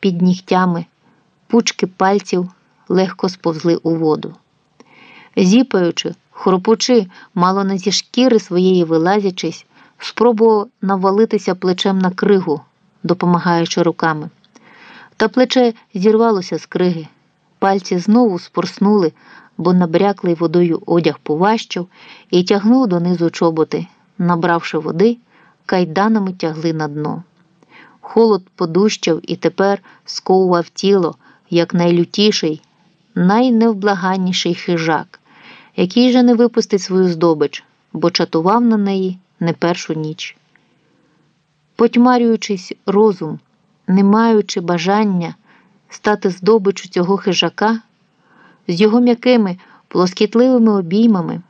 під нігтями, пучки пальців легко сповзли у воду. Зіпаючи, хропучи, мало не зі шкіри своєї вилазячись, спробував навалитися плечем на кригу, допомагаючи руками. Та плече зірвалося з криги. Пальці знову спорснули, бо набряклий водою одяг поващав і тягнув донизу чоботи, набравши води, кайданами тягли на дно. Холод подущав і тепер сковував тіло, як найлютіший, найневблаганніший хижак, який же не випустить свою здобич, бо чатував на неї не першу ніч. Потьмарюючись розум, не маючи бажання стати здобичу цього хижака, з його м'якими плоскітливими обіймами,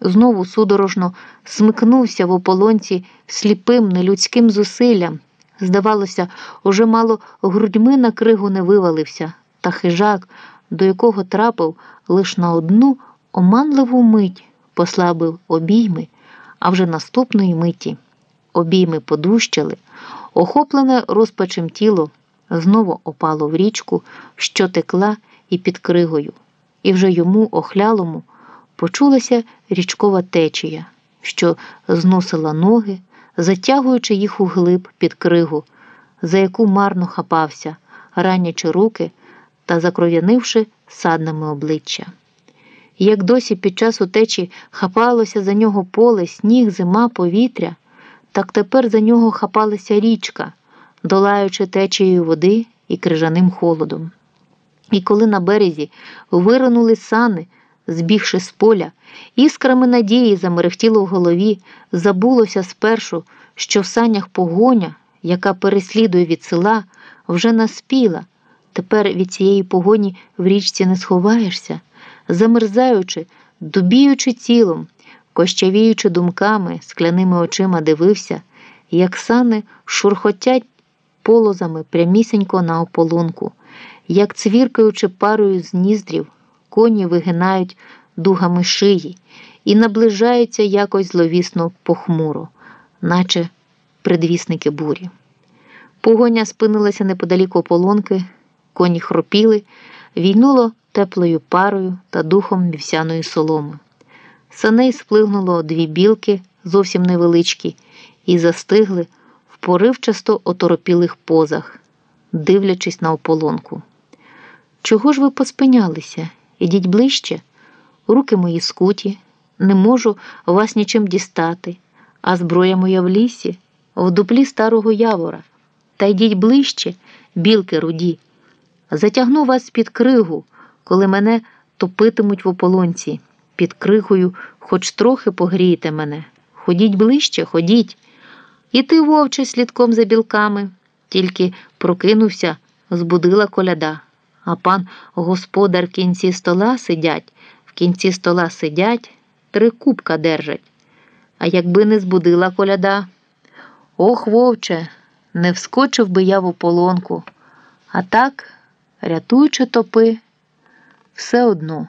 знову судорожно смикнувся в ополонці сліпим нелюдським зусиллям. Здавалося, уже мало грудьми на кригу не вивалився, та хижак, до якого трапив лиш на одну оманливу мить, послабив обійми, а вже наступної миті обійми подущали, охоплене розпачем тіло знову опало в річку, що текла і під кригою, і вже йому, охлялому, почулася річкова течія, що зносила ноги, затягуючи їх у глиб під кригу, за яку марно хапався, ранячи руки та закров'янивши саднами обличчя. Як досі під час утечі хапалося за нього поле, сніг, зима, повітря, так тепер за нього хапалася річка, долаючи течією води і крижаним холодом. І коли на березі виринули сани, збігши з поля, іскрами надії замерехтіло в голові, забулося спершу, що в санях погоня, яка переслідує від села, вже наспіла. Тепер від цієї погоні в річці не сховаєшся, замерзаючи, дубіючи тілом, кощавіючи думками, скляними очима дивився, як сани шурхотять полозами прямісінько на ополонку, як цвіркаючи парою з ніздрів, коні вигинають дугами шиї і наближаються якось зловісно похмуро, наче предвісники бурі. Погоня спинилася неподалік ополонки, коні хропіли, війнуло теплою парою та духом вівсяної соломи. Саней сплигнуло дві білки, зовсім невеличкі, і застигли в поривчасто оторопілих позах, дивлячись на ополонку. Чого ж ви поспинялися? Ідіть ближче, руки мої скуті, не можу вас нічим дістати, а зброя моя в лісі, в дуплі старого явора. Та йдіть ближче, білки руді. Затягну вас під кригу, коли мене топитимуть в ополонці. Під кригою хоч трохи погрієте мене. Ходіть ближче, ходіть. І ти, вовче, слідком за білками, тільки прокинувся, збудила коляда. А пан господар в кінці стола сидять, в кінці стола сидять, три кубка держать. А якби не збудила коляда, ох, вовче, не вскочив би я в ополонку. А так, рятуючи топи, все одно.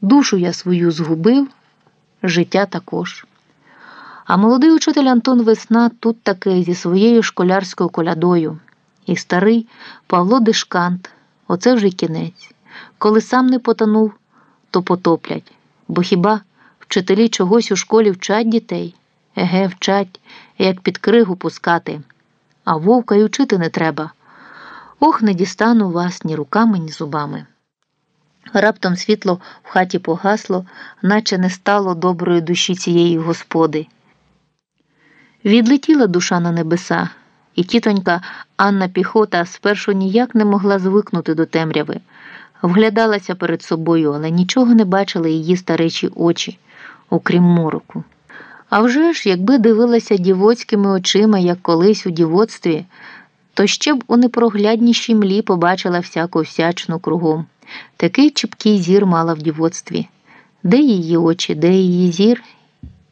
Душу я свою згубив, життя також. А молодий учитель Антон Весна тут таки зі своєю школярською колядою, і старий Павло Дишкант, оце вже кінець. Коли сам не потонув, то потоплять. Бо хіба вчителі чогось у школі вчать дітей? Еге, вчать, як під кригу пускати, а вовка й учити не треба. Ох, не дістану вас ні руками, ні зубами. Раптом світло в хаті погасло, наче не стало доброї душі цієї господи. Відлетіла душа на небеса, і тітонька Анна Піхота спершу ніяк не могла звикнути до темряви, вглядалася перед собою, але нічого не бачили її старечі очі, окрім мороку. А вже ж, якби дивилася дівоцькими очима, як колись у дівоцтві, то ще б у непрогляднішій млі побачила всяку всячну кругом. Такий чіпкий зір мала в дівоцтві. Де її очі, де її зір?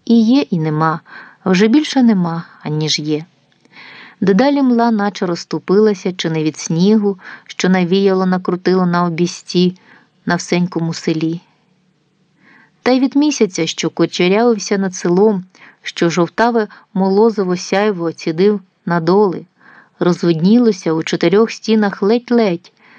І є, і нема, вже більше нема, аніж є. Дедалі мла, наче розступилася, чи не від снігу, що навіяло, накрутило на обісті на всенькому селі. Та й від місяця, що кочерявився над селом, що жовтаве молозово сяйво цідив надоли, розвиднілося у чотирьох стінах ледь-ледь,